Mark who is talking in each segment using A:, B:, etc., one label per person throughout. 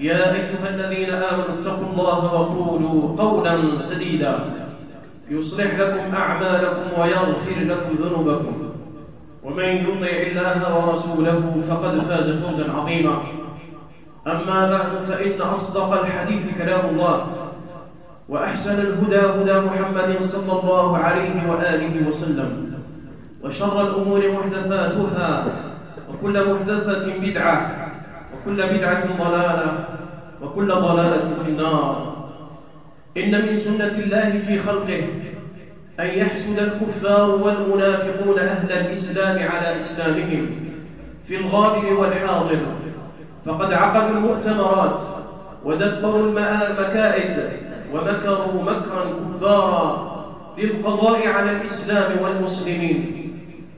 A: يا أيها الذين آمنوا اتقوا الله وقولوا قولا سديدا. يصلح لكم أعمالكم ويغفر لكم ذنوبكم. ومن يطع الله ورسوله فقد فاز فوزا عظيما. أما بعد فإن أصدق الحديث كلام الله وأحسن الهدى هدى محمد صلى الله عليه وآله وسلم وشر الأمور محدثاتها وكل محدثة بدعة وكل بدعة ضلالة وكل ضلالة في النار. إن من سنة الله في خلقه أن يحسد الكفار والمنافقون أهل الإسلام على إسلامهم في الغابر والحاضر. فقد عقدوا المؤتمرات ودبروا المكائد ومكروا مكرا كبارا للقضاء على الإسلام والمسلمين.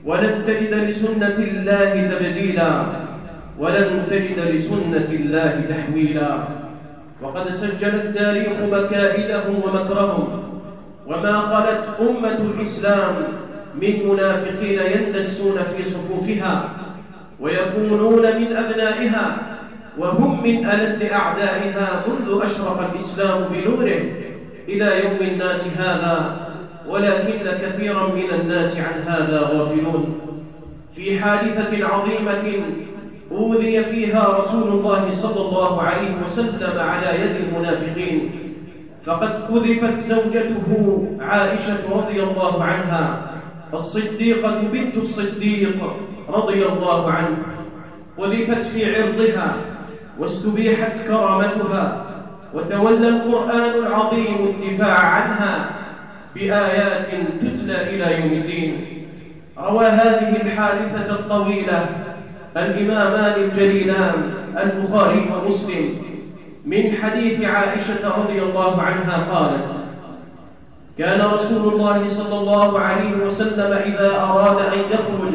A: ولن تجد لسنة الله تبديلا. ولن تجد لسنة الله تحويلا. وقد سجل التاريخ مكائدهم ومكرهم. وما خلت أمة الإسلام من منافقين يندسون في صفوفها ويكونون من أبنائها وهم من ألد أعدائها منذ أشرق الإسلام بنوره إلى يوم الناس هذا ولكن كثيرا من الناس عن هذا غافلون. في حادثة عظيمة أوذي فيها رسول الله صلى الله عليه وسلم على يد المنافقين. فقد قذفت زوجته عائشة رضي الله عنها الصديقة بنت الصديق رضي الله عنه. قذفت في عرضها واستبيحت كرامتها وتولى القرآن العظيم الدفاع عنها بآيات تتلى إلى يوم الدين. روى هذه الحادثة الطويلة الإمامان الجليلان البخاري ومسلم. من حديث عائشة رضي الله عنها قالت كان رسول الله صلى الله عليه وسلم إذا أراد أن يخرج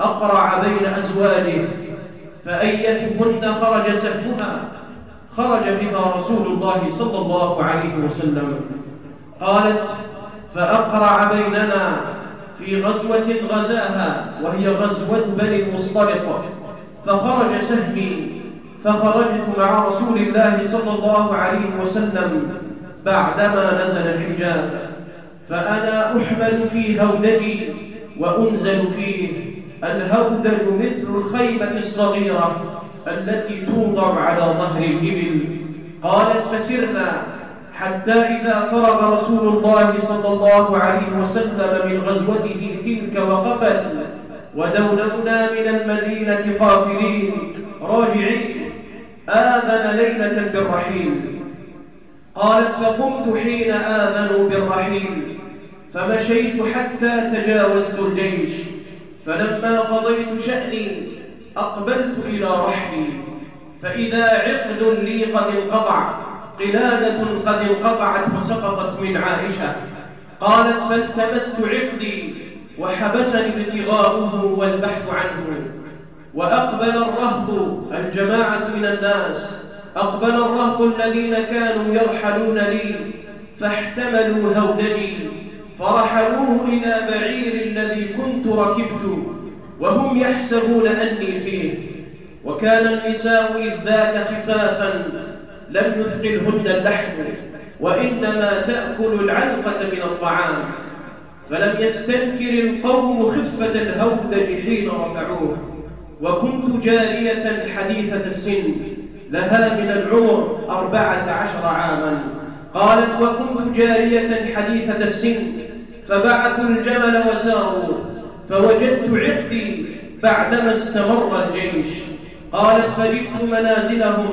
A: أقرع بين أزواجه فأيتهن خرج سهمها. خرج بها رسول الله صلى الله عليه وسلم. قالت فأقرع بيننا. في غزوة غزاها وهي غزوة بني المصطلق فخرج سهمي فخرجت مع رسول الله صلى الله عليه وسلم بعدما نزل الحجاب. فأنا أحمل في هودجي وأنزل فيه الهودج مثل الخيمة الصغيرة التي توضع على ظهر الإبل. قالت فسرنا حتى إذا فرغ رسول الله صلى الله عليه وسلم من غزوته تلك وقفت ودوننا من المدينة قافلين راجعين آذن ليلة بالرحيل. قالت فقمت حين آذنوا بالرحيل فمشيت حتى تجاوزت الجيش فلما قضيت شأني أقبلت إلى رحلي فإذا عقد لي قد انقطع قلادة قد انقطعت وسقطت من عائشة. قالت فالتمست عقدي وحبسني ابتغاؤه والبحث عنه. وأقبل الرهب الجماعة من الناس. أقبل الرهب الذين كانوا يرحلون لي فاحتملوا هودجي. فرحلوه إلى بعير الذي كنت ركبت وهم يحسبون أني فيه. وكان النساء إذ ذاك خفافا لم يثقلهن اللحم وإنما تأكل العلقة من الطعام. فلم يستنكر القوم خفة الهودج حين رفعوه. وكنت جارية حديثة السن لها من العمر أربعة عشر عاما. قالت وكنت جارية حديثة السن فبعثوا الجمل وساروا فوجدت عقدي بعدما استمر الجيش. قالت فجئت منازلهم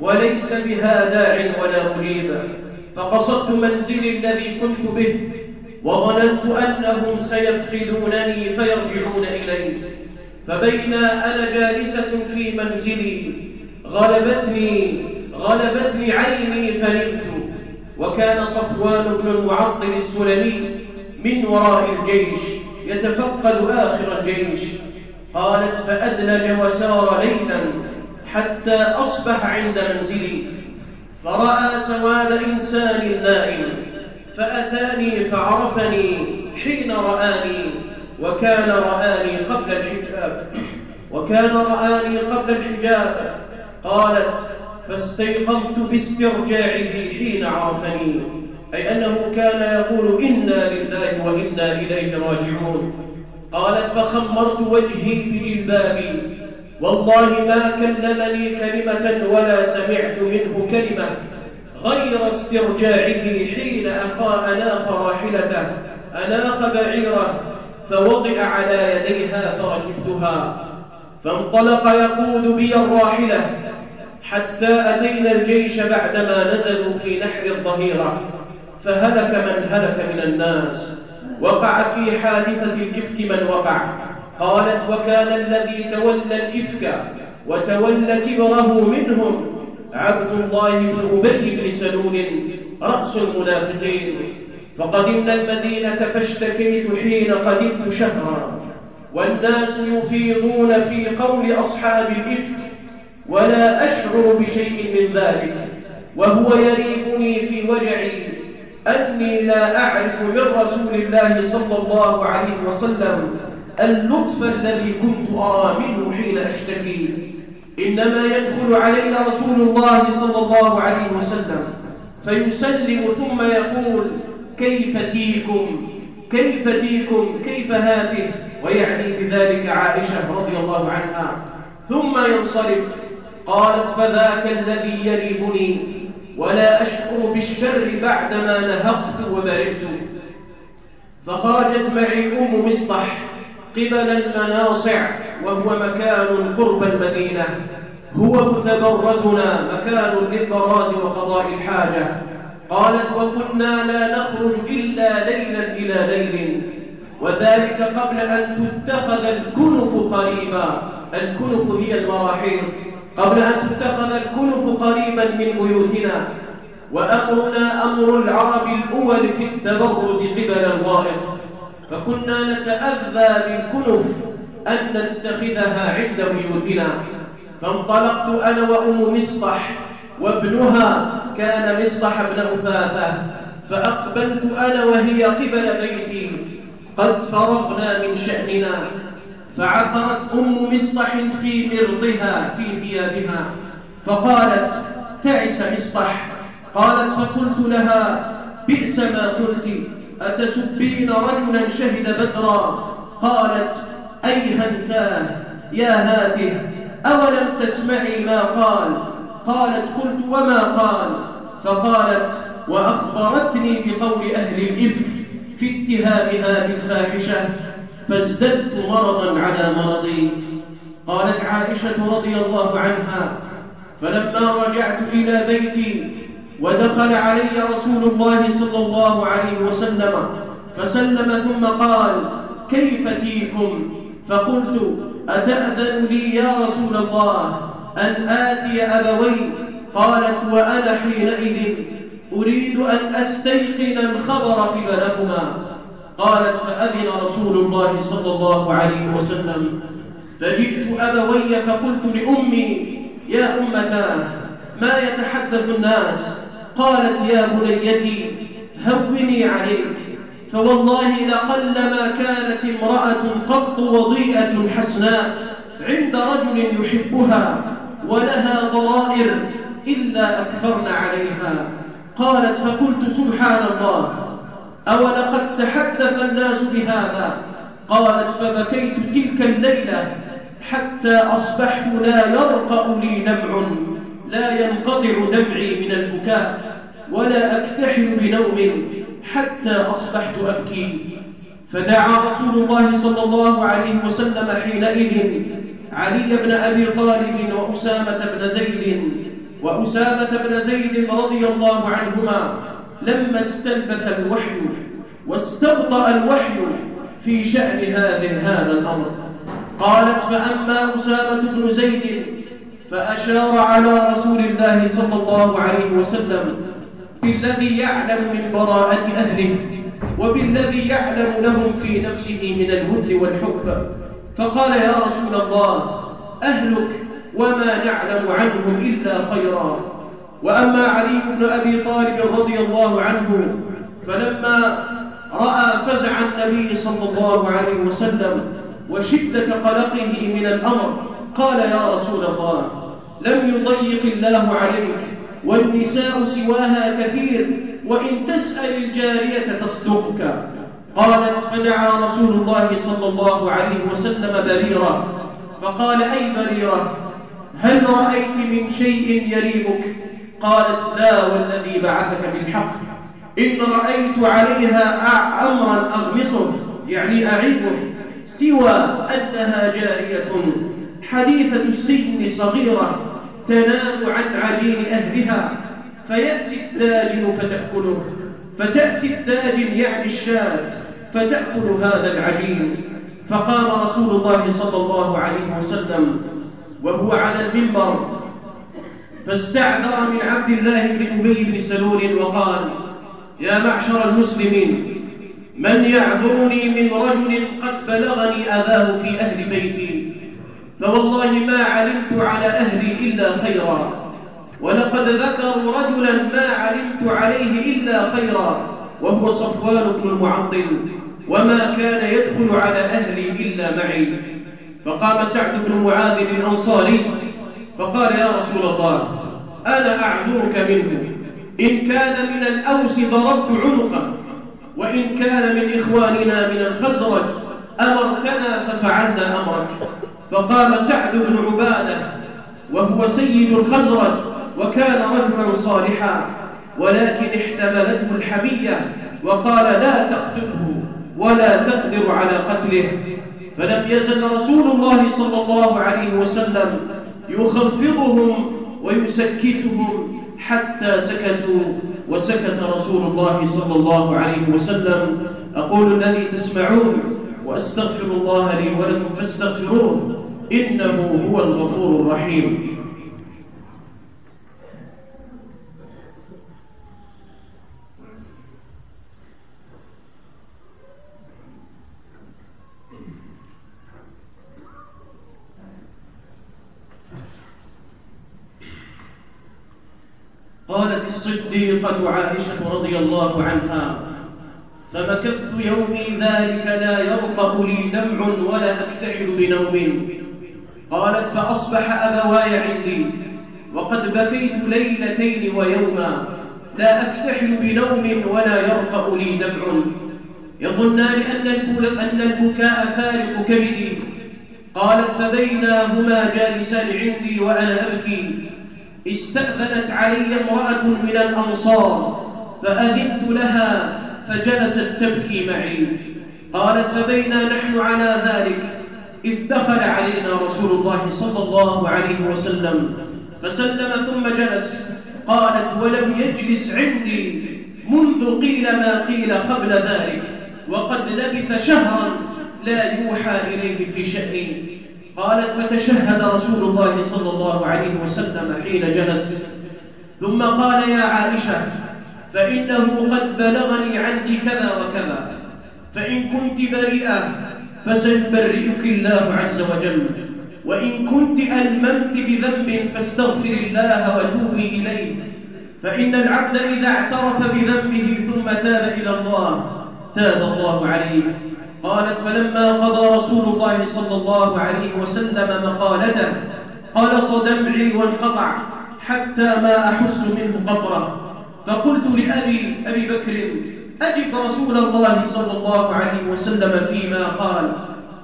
A: وليس بها داع ولا مجيب فقصدت منزلي الذي كنت به وظننت أنهم سيفقدونني فيرجعون إلي. فبينا أنا جالسة في منزلي غلبتني غلبتني عيني فنمت. وكان صفوان بن المعطل السلمي من وراء الجيش يتفقد آخر الجيش. قالت فأدلج وسار ليلا حتى أصبح عند منزلي. فرأى سواد إنسان نائم فأتاني فعرفني حين رآني وكان رآني قبل الحجاب. وكان رآني قبل الحجاب. قالت فاستيقظت باسترجاعه حين عرفني. أي أنه كان يقول إنا لله وإنا إليه راجعون. قالت فخمرت وجهي بجلبابي. والله ما كلمني كلمة ولا سمعت منه كلمة غير استرجاعه حين أخا أناخ راحلته. أناخ بعيره فوضع على يديها فركبتها. فانطلق يقود بي الراحلة حتى أتينا الجيش بعدما نزلوا في نحر الظهيرة. فهلك من هلك من الناس. وقع في حادثة الإفك من وقع. قالت وكان الذي تولى الإفك وتولى كبره منهم عبد الله بن أبي بن سلول رأس المنافقين. فقدمنا المدينة فاشتكيت حين قدمت شهرا. والناس يفيضون في قول أصحاب الإفك ولا أشعر بشيء من ذلك. وهو يريبني في وجعي أني لا أعرف من رسول الله صلى الله عليه وسلم اللطف الذي كنت أرى منه حين أشتكي. إنما يدخل علي رسول الله صلى الله عليه وسلم فيسلم ثم يقول كيف تيكم؟ كيف تيكم؟ كيف هاته؟ ويعني بذلك عائشة رضي الله عنها. ثم ينصرف قالت فذاك الذي يريبني ولا أشعر بالشر بعدما نهقت وبرئت. فخرجت معي أم مصطح قبل المناصع وهو مكان قرب المدينة. هو متبرزنا مكان للبراز وقضاء الحاجة. قالت وكنا لا نخرج إلا ليلا إلى ليل. وذلك قبل أن تتخذ الكنف قريبا. الكنف هي المراحيض قبل أن تتخذ الكنف قريبا من بيوتنا. وأمرنا أمر العرب الأول في التبرز قبل الغائط. فكنا نتأذى بالكنف أن نتخذها عند بيوتنا. فانطلقت أنا وأم مصطح وابنها كان مصطح بن أثاثة فأقبلت أنا وهي قبل بيتي. قد فرغنا من شأننا فعثرت أم مصطح في مرضها في ثيابها. فقالت تعس مصطح قالت فقلت لها بئس ما قلت. أتسبين رجلا شهد بدرا؟ قالت أيهنتاه يا هاته أولم تسمعي ما قال؟ قالت قلت وما قال؟ فقالت وأخبرتني بقول أهل الإفك في اتهامها بالفاحشة فازددت مرضا على مرضي. قالت عائشة رضي الله عنها فلما رجعت إلى بيتي ودخل علي رسول الله صلى الله عليه وسلم فسلم ثم قال كيف تيكم فقلت أتأذن لي يا رسول الله أن آتي أبوي؟ قالت وأنا حينئذ أريد أن أستيقن الخبر قبلهما قالت فأذن رسول الله صلى الله عليه وسلم. فجئت أبوي فقلت لأمي يا أمتاه ما يتحدث الناس؟ قالت يا بنيتي هوني عليك. فوالله لقلما كانت امرأة قط وضيئة حسناء عند رجل يحبها ولها ضرائر إلا أكثرن عليها. قالت فقلت سبحان الله أولقد تحدث الناس بهذا؟ قالت فبكيت تلك الليلة حتى أصبحت لا يرقأ لي دمع لا ينقطع دمعي من البكاء. ولا أكتحل بنوم حتى أصبحت أبكي. فدعا رسول الله صلى الله عليه وسلم حينئذ علي بن أبي طالب وأسامة بن زيد. وأسامة بن زيد رضي الله عنهما لما استنفث الوحي واستبطأ الوحي في شأن هذه هذا الأمر. قالت فأما أسامة بن زيد فأشار على رسول الله صلى الله عليه وسلم بالذي يعلم من براءة أهله وبالذي يعلم لهم في نفسه من الود والحب فقال يا رسول الله أهلك وما نعلم عنهم إلا خيرا. وأما علي بن أبي طالب رضي الله عنه فلما رأى فزع النبي صلى الله عليه وسلم وشدة قلقه من الأمر قال يا رسول الله لم يضيق الله عليك والنساء سواها كثير وإن تسأل الجارية تصدقك. قالت فدعا رسول الله صلى الله عليه وسلم بريرة. فقال أي بريرة؟ هل رأيت من شيء يريبك؟ قالت لا والذي بعثك بالحق. إن رأيت عليها أمرا أغمصه يعني أعيبه سوى أنها جارية. حديثة السن صغيرة. تنام عن عجين أهلها فيأتي الداجن فتأكله. فتأتي الداجن يعني الشاة فتأكل هذا العجين. فقام رسول الله صلى الله عليه وسلم وهو على المنبر فاستعذر من عبد الله بن أبي بن سلول وقال يا معشر المسلمين من يعذرني من رجل قد بلغني أذاه في أهل بيتي فوالله ما علمت على أهلي إلا خيرا. ولقد ذكروا رجلا ما علمت عليه إلا خيرا وهو صفوان بن المعطل وما كان يدخل على أهلي إلا معي. فقام سعد بن معاذ الأنصاري فقال يا رسول الله أنا أعذرك منه. إن كان من الأوس ضربت عنقه وإن كان من إخواننا من الخزرج أمرتنا ففعلنا أمرك. فقام سعد بن عبادة وهو سيد الخزرج وكان رجلا صالحا ولكن احتملته الحمية وقال لا تقتله ولا تقدر على قتله. فلم يزل رسول الله صلى الله عليه وسلم يخفضهم ويسكتهم حتى سكتوا وسكت رسول الله صلى الله عليه وسلم. أقول الذي تسمعون وأستغفر الله لي ولكم فاستغفروه إنه هو الغفور الرحيم. قالت الصديقة عائشة رضي الله عنها فمكثت يومي ذلك لا يرقب لي دمع ولا أكتحل بنوم. قالت فأصبح أبواي عندي. وقد بكيت ليلتين ويوما لا أكتحل بنوم ولا يرقب لي دمع. يظنان أن البكاء فارق كبدي. قالت فبينهما جالسان عندي وأنا أبكي. استأذنت علي امرأة من الأنصار فأذنت لها فجلست تبكي معي. قالت فبينا نحن على ذلك. إذ دخل علينا رسول الله صلى الله عليه وسلم. فسلم ثم جلس. قالت ولم يجلس عندي منذ قيل ما قيل قبل ذلك. وقد لبث شهرا لا يوحى إليه في شأني قالت فتشهد رسول الله صلى الله عليه وسلم حين جلس. ثم قال يا عائشة فإنه قد بلغني عنك كذا وكذا. فإن كنت بريئة فسيبرئك الله عز وجل. وإن كنت ألممت بذنب فاستغفر الله وتوبي إليه. فإن العبد إذا اعترف بذنبه ثم تاب إلى الله تاب الله عليه. قالت فلما قضى رسول الله صلى الله عليه وسلم مقالته قلص دمعي وانقطع حتى ما أحس منه قطرة. فقلت لأبي أبي بكر أجب رسول الله صلى الله عليه وسلم فيما قال؟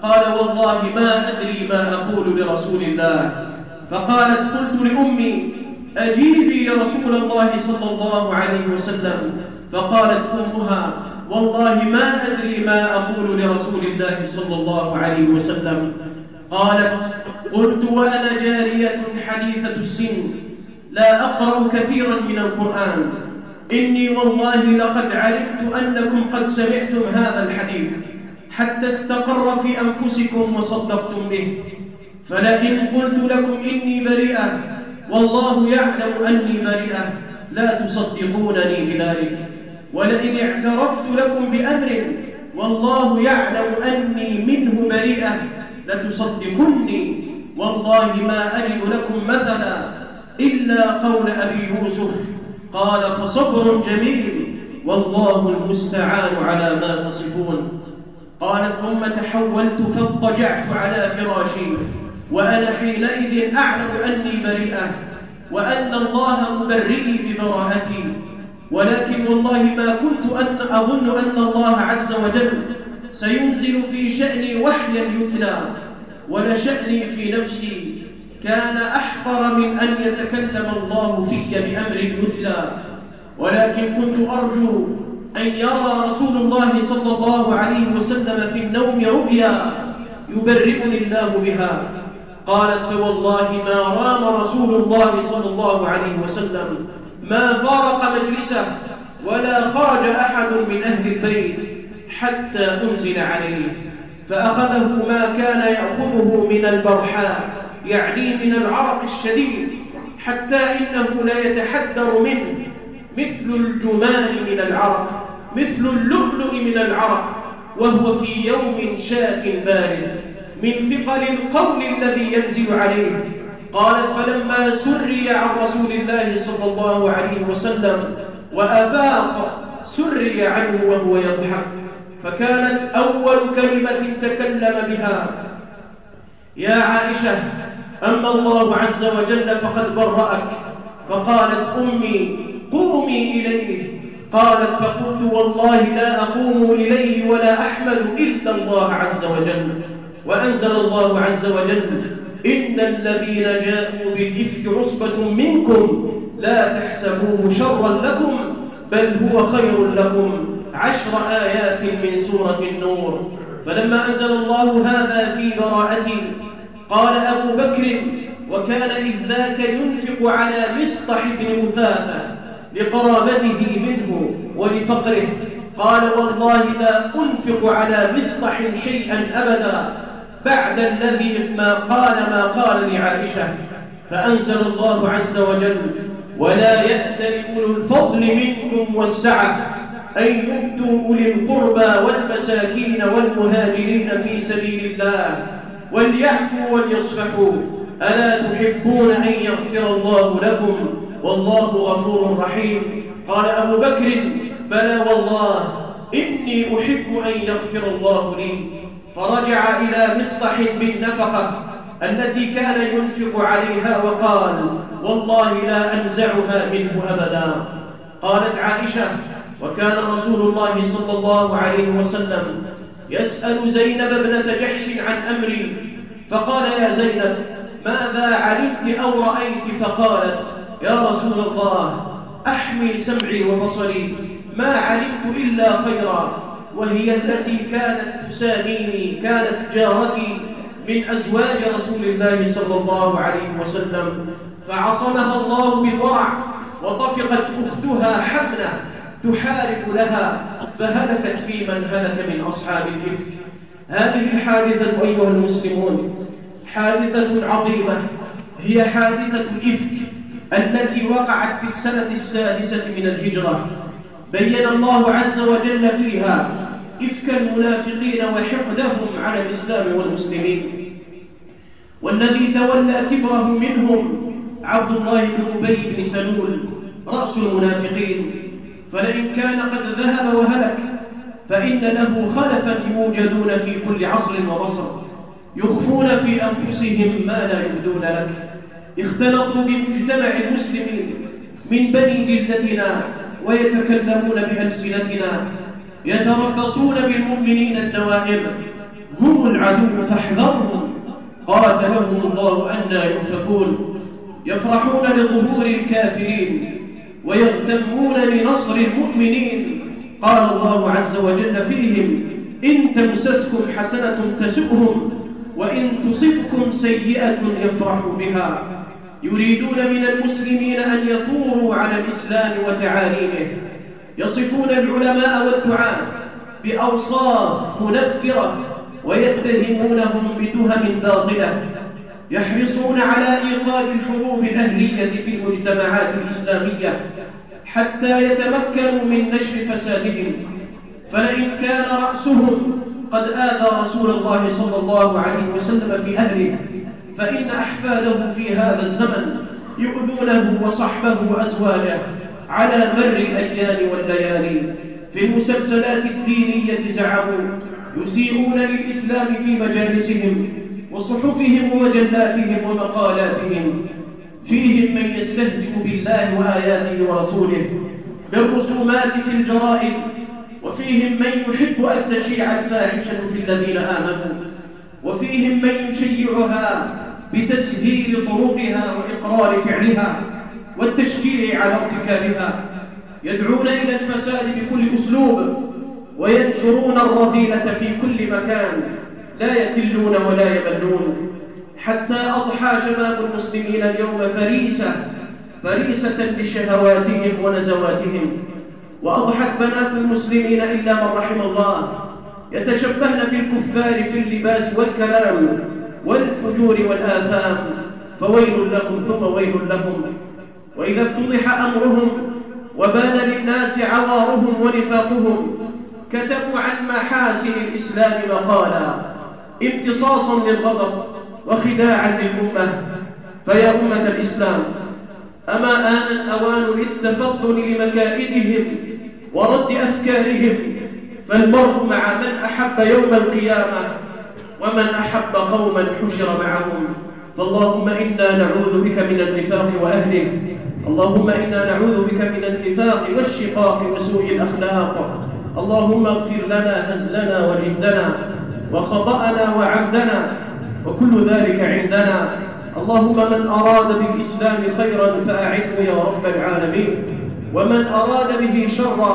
A: قال والله ما أدري ما أقول لرسول الله. فقالت قلت لأمي أجيبي يا رسول الله صلى الله عليه وسلم؟ فقالت أمها والله ما أدري ما أقول لرسول الله صلى الله عليه وسلم. قالت قلت وأنا جارية حديثة السن لا أقرأ كثيرا من القرآن. إني والله لقد علمت أنكم قد سمعتم هذا الحديث حتى استقر في أنفسكم وصدقتم به. فلئن قلت لكم إني بريئة والله يعلم أني بريئة. لا تصدقونني بذلك. ولئن اعترفت لكم بأمر والله يعلم أني منه بريئة. لتصدقني والله ما أجد لكم مثلا إلا قول أبي يوسف. قال فصبر جميل والله المستعان على ما تصفون. قال ثم تحولت فاضطجعت على فراشي وأنا حينئذ أعلم أني بريئة وأن الله مبرئي ببراءتي ولكن والله ما كنت أن أظن أن الله عز وجل سينزل في شأني وحيا يتلى ولشأني في نفسي كان أحقر من أن يتكلم الله في بأمر يتلى. ولكن كنت أرجو أن يرى رسول الله صلى الله عليه وسلم في النوم رؤيا يبرئني الله بها. قالت فوالله ما رام رسول الله صلى الله عليه وسلم. ما فارق مجلسه ولا خرج أحد من أهل البيت حتى أنزل عليه. فأخذه ما كان يأخذه من البرحاء. يعني من العرق الشديد حتى إنه لا يتحدر منه. مثل الجمان من العرق مثل اللؤلؤ من العرق وهو في يوم شاة بارد من ثقل القول الذي ينزل عليه. قالت فلما سري عن رسول الله صلى الله عليه وسلم وأفاق سري عنه وهو يضحك. فكانت أول كلمة تكلم بها يا عائشة أما الله عز وجل فقد برأك فقالت أمي قومي إليه. قالت فقلت والله لا أقوم إليه ولا أحمد إلا الله عز وجل. وأنزل الله عز وجل إن الذين جاءوا بالإفك عصبة منكم لا تحسبوه شرا لكم بل هو خير لكم. عشر آيات من سورة النور. فلما أنزل الله هذا في براءته قال أبو بكر وكان إذ ذاك ينفق على مصطح بن مثاثة لقرابته منه ولفقره. قال والله لا أنفق على مصطح شيئا أبدا بعد الذي ما قال ما قال لعائشة. فأنزل الله عز وجل ولا يأتل أولو الفضل منكم والسعة أن يؤتوا أولي القربى والمساكين والمهاجرين في سبيل الله. وليعفوا وليصفحوا. ألا تحبون أن يغفر الله لكم؟ والله غفور رحيم. قال أبو بكر بلى والله إني أحب أن يغفر الله لي. فرجع إلى مصطح بالنفقة التي كان ينفق عليها وقال والله لا أنزعها منه أبدا. قالت عائشة وكان رسول الله صلى الله عليه وسلم يسأل زينب ابنة جحش عن أمري فقال يا زينب ماذا علمت أو رأيت؟ فقالت يا رسول الله أحمي سمعي وبصري ما علمت إلا خيرا وهي التي كانت تساميني كانت جارتي من أزواج رسول الله صلى الله عليه وسلم فعصمها الله بالورع وطفقت أختها حملة تحارب لها فهلكت في من هلك من أصحاب الإفك. هذه الحادثة أيها المسلمون حادثة عظيمة هي حادثة الإفك التي وقعت في السنة السادسة من الهجرة. بين الله عز وجل فيها إفك المنافقين وحقدهم على الإسلام والمسلمين. والذي تولى كبره منهم عبد الله بن أبي بن سلول رأس المنافقين. فلئن كان قد ذهب وهلك فإن له خلفا يوجدون في كل عصر وبصر يخفون في أنفسهم ما لا يبدون لك. اختلطوا بمجتمع المسلمين من بني جلدتنا ويتكلمون بألسنتنا يتربصون بالمؤمنين الدوائر. هم العدو فاحذرهم. قاتلهم الله أنا يؤفكون. يفرحون لظهور الكافرين. ويغتمون لنصر المؤمنين. قال الله عز وجل فيهم إن تمسسكم حسنة تسؤهم وإن تصبكم سيئة يفرحوا بها. يريدون من المسلمين أن يثوروا على الإسلام وتعاليمه. يصفون العلماء والدعاة بأوصاف منفرة ويتهمونهم بتهم باطلة. يحرصون على إيقاد الحروب الأهلية في المجتمعات الإسلامية حتى يتمكنوا من نشر فسادهم. فلئن كان رأسهم قد آذى رسول الله صلى الله عليه وسلم في أهله فإن أحفاده في هذا الزمن يؤذونه وصحبه وأزواجه على مر الأيام والليالي. في المسلسلات الدينية زعموا يسيئون للإسلام في مجالسهم وصحفهم ومجلاتهم ومقالاتهم فيهم من يستهزئ بالله وآياته ورسوله بالرسومات في الجرائد وفيهم من يحب أن تشيع الفاحشة في الذين آمنوا وفيهم من يشيعها بتسهيل طرقها وإقرار فعلها والتشجيع على ارتكابها. يدعون إلى الفساد بكل أسلوب وينشرون الرذيلة في كل مكان لا يكلون ولا يملون حتى أضحى شباب المسلمين اليوم فريسة فريسة لشهواتهم ونزواتهم. وأضحت بنات المسلمين إلا من رحم الله. يتشبهن بالكفار في اللباس والكلام والفجور والآثام. فويل لهم ثم ويل لهم. وإذا افتضح أمرهم وبان للناس عوارهم ونفاقهم كتبوا عن محاسن الإسلام مقالا. امتصاصا للغضب وخداعا للأمة فيا أمة الإسلام أما آن الأوان للتفضل لمكائدهم ورد أفكارهم فالمرء مع من أحب يوم القيامة ومن أحب قوما حشر معهم. فاللهم إنا نعوذ بك من النفاق وأهله اللهم إنا نعوذ بك من النفاق والشقاق وسوء الأخلاق اللهم اغفر لنا هزلنا وجدنا وخطأنا وعمدنا وكل ذلك عندنا. اللهم من أراد بالإسلام خيرا فأعده يا رب العالمين. ومن أراد به شرا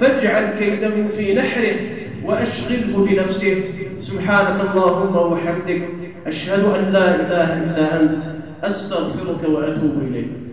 A: فاجعل كيده في نحره وأشغله بنفسه. سبحانك اللهم وحمدك أشهد أن لا إله إلا أنت أستغفرك وأتوب إليك.